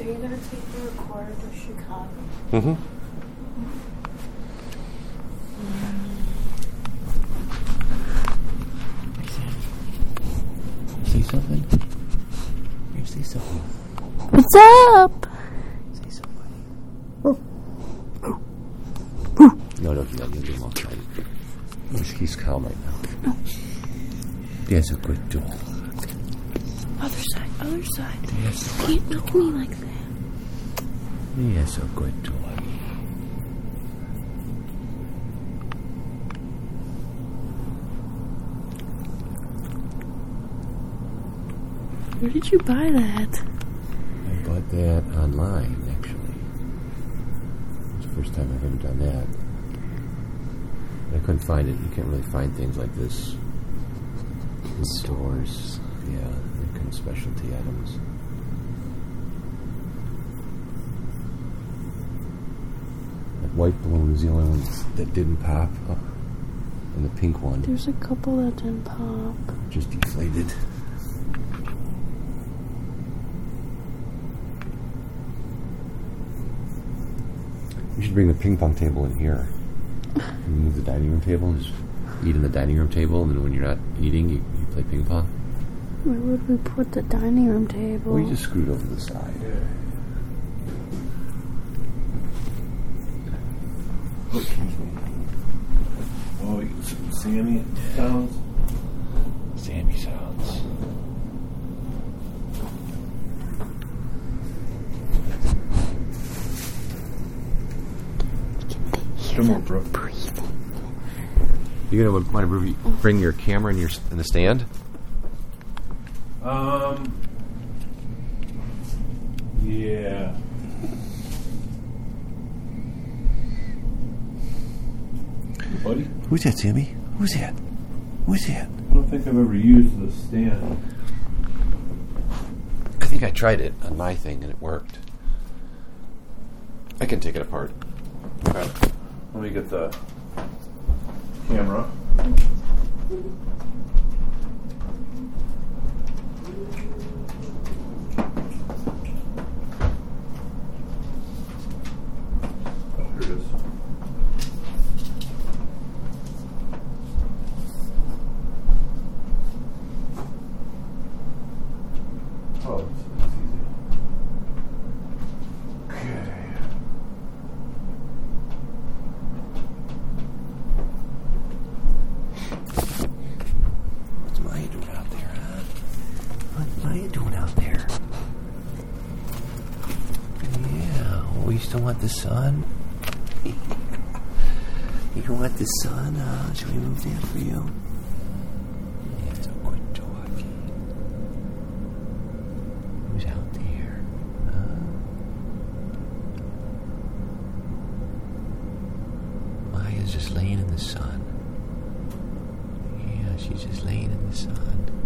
So you're gonna take the recorder to Chicago? Mm-hmm. Say something. You say something. What's up? Say something. No, don't do that. You'll get him all. He's, he's calm right now. There's a good dog. Other side, side. There's, Can't look me like that. there's a oh, good dog. Where did you buy that? I bought that online, actually. It's the first time I've ever done that. I couldn't find it. You can't really find things like this in stores. Yeah, they're kind of specialty items. That white balloon is the only one that didn't pop. uh, And the pink one There's a couple that didn't pop. just deflated. You should bring the ping pong table in here. Move the dining room table and just eat in the dining room table, and then when you're not eating, you, you play ping pong. Where would we put the dining room table? We just screwed over the side. Oh, you get some Sammy sounds. Sammy sounds. Come on, bro. You gonna want to bring your camera in your in the stand? Um. Yeah. Buddy, Who's that, Sammy? Who's that? Who's that? I don't think I've ever used the stand. I think I tried it on my thing and it worked. I can take it apart. Alright, let me get the camera. Oh, it's, easy. Okay. What's Maya doing out there, huh? What's Maya doing out there? Yeah, you still want the sun? you want the sun? Uh, should we move that for you? It's a. Who's out there? Huh? Maya's just laying in the sun. Yeah, she's just laying in the sun.